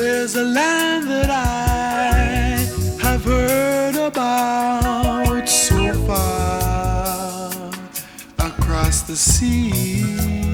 There's a land that I have heard about so far across the sea.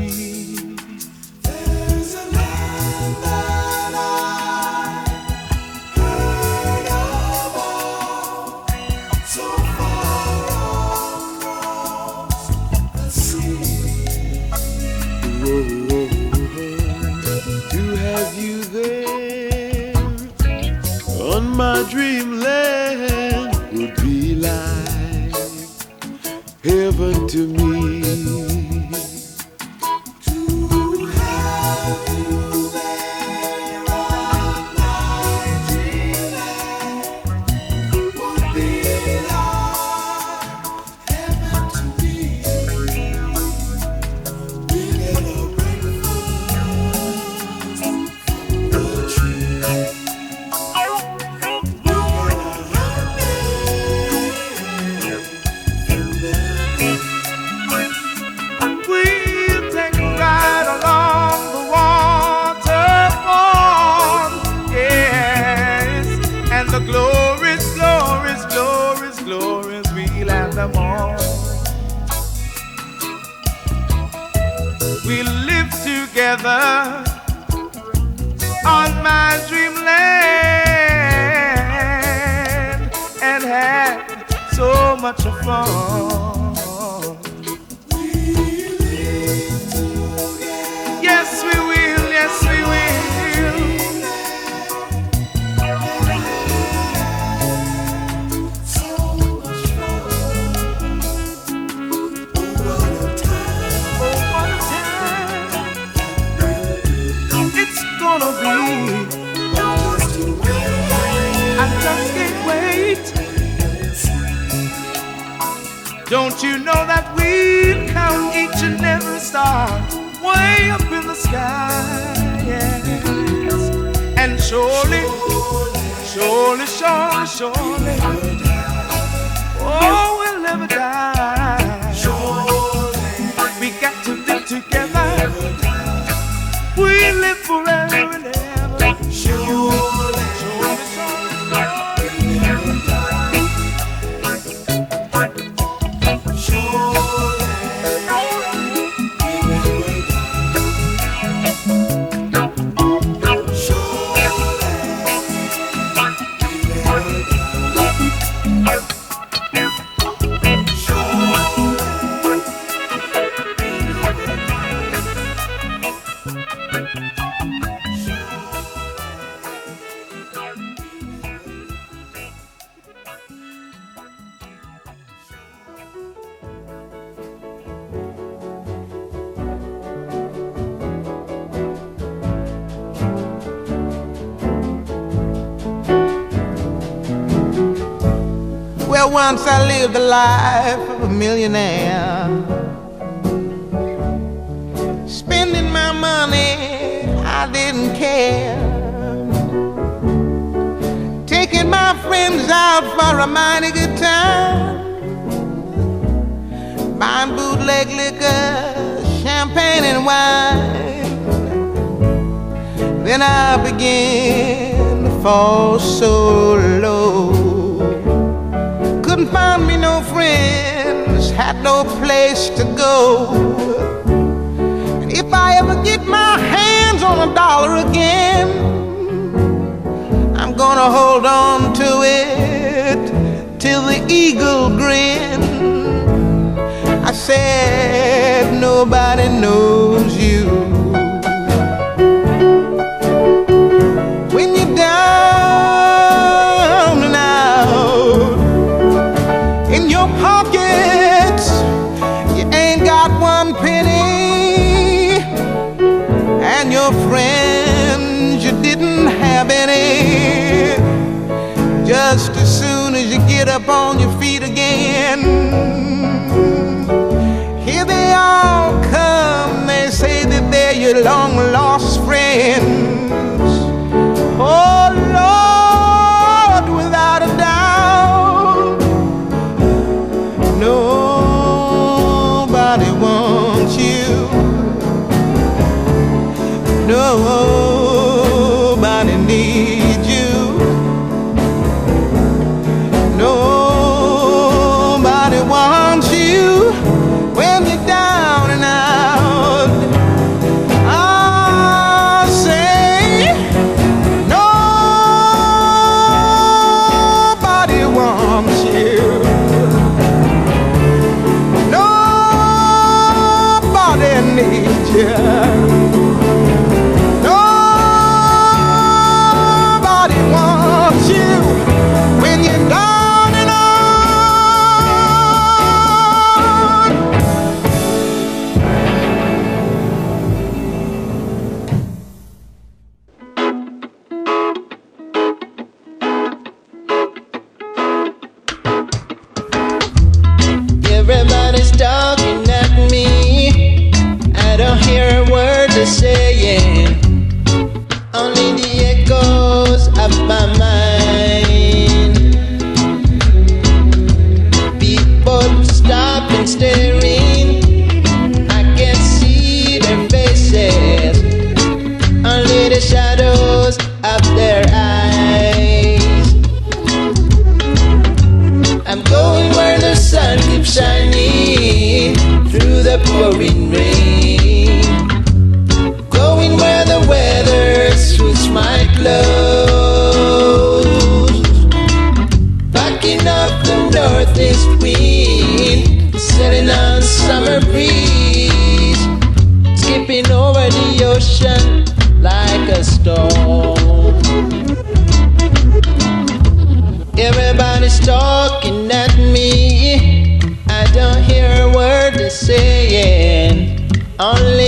Heaven to me. Together on my dreamland and have so much fun. Don't you know that we count each and every star way up in the sky? Yes. And surely, surely, surely, surely, oh, we'll never die. We got to live together. We live forever and ever. Surely, Once I lived the life of a millionaire. Spending my money, I didn't care. Taking my friends out for a mighty good time. Buying bootleg liquor, champagne and wine. Then I began to fall so low couldn't find me no friends, had no place to go. And if I ever get my hands on a dollar again, I'm gonna hold on to it till the eagle grin. I said, nobody knows you. Just as soon as you get up on your feet again. Here they all come. They say that they're your long lost is queen, sailing on summer breeze, skipping over the ocean like a storm. Everybody's talking at me, I don't hear a word they're saying. Only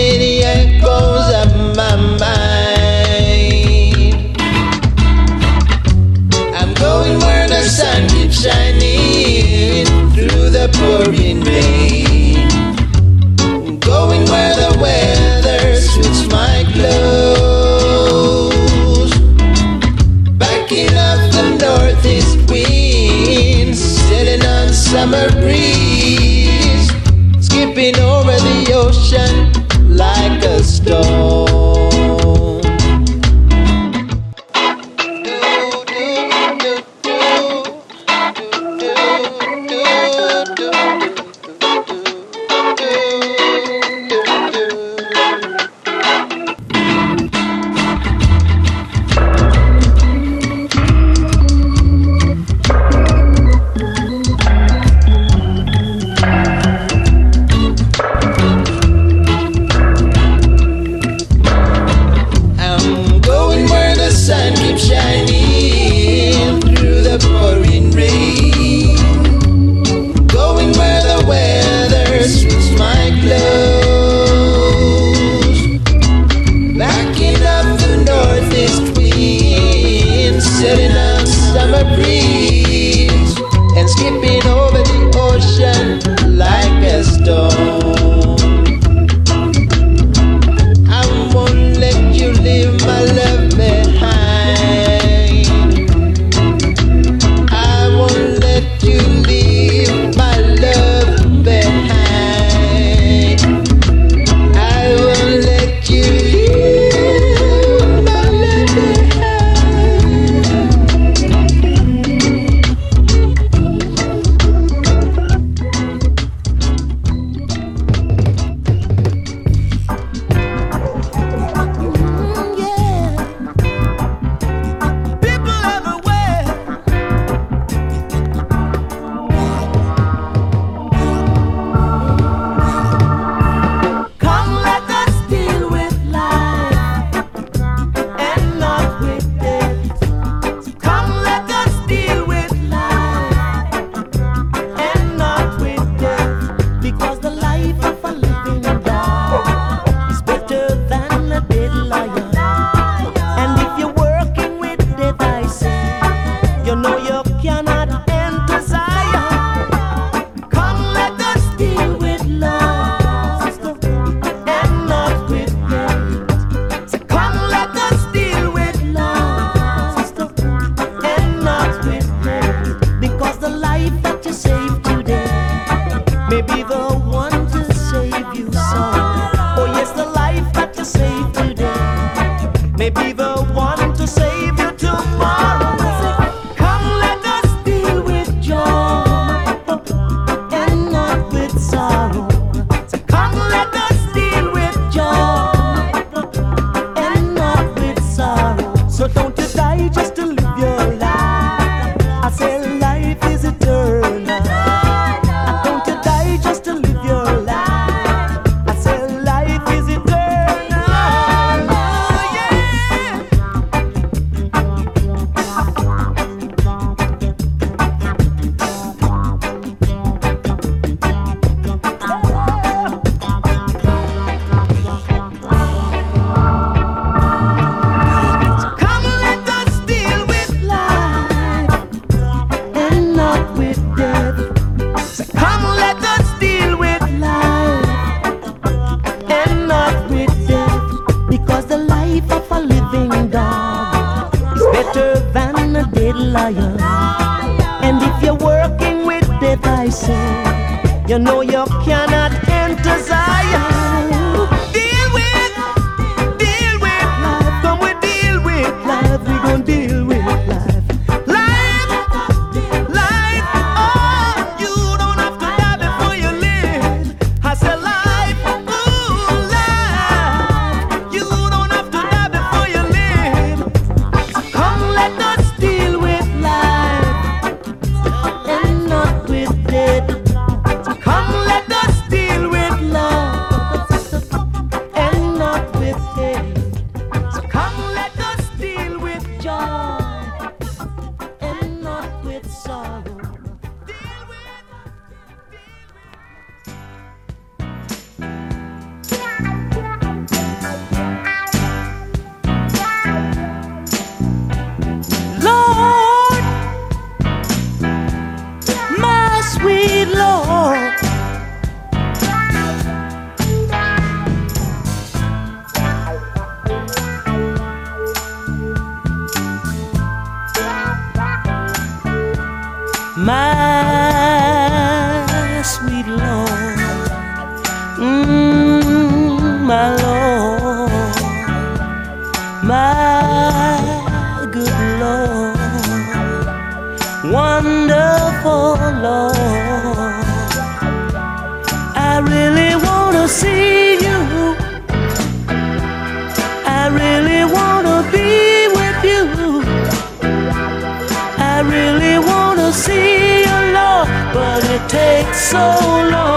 baby, the so long,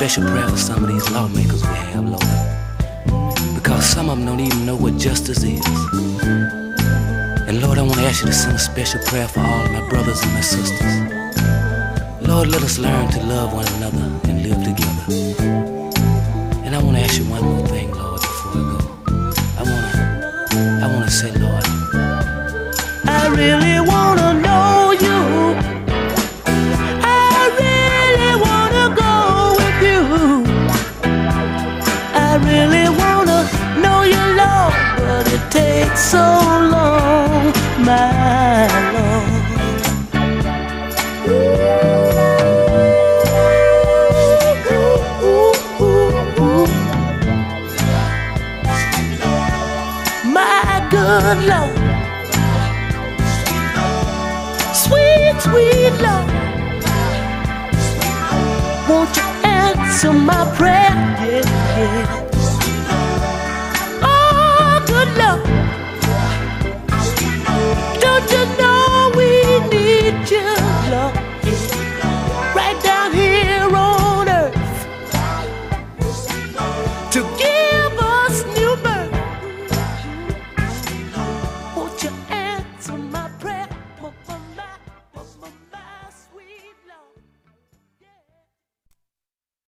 special prayer for some of these lawmakers we have, Lord. Because some of them don't even know what justice is. And, Lord, I want to ask you to send a special prayer for all my brothers and my sisters. Lord, let us learn to love one another and live together. And I want to ask you one more thing, Lord, before I go. I want to, I want to say, Lord, I really wanna know it takes so long, my Lord. My good Lord. Sweet, sweet Lord. Won't you answer my prayer? Yeah, yeah. Oh, good Lord.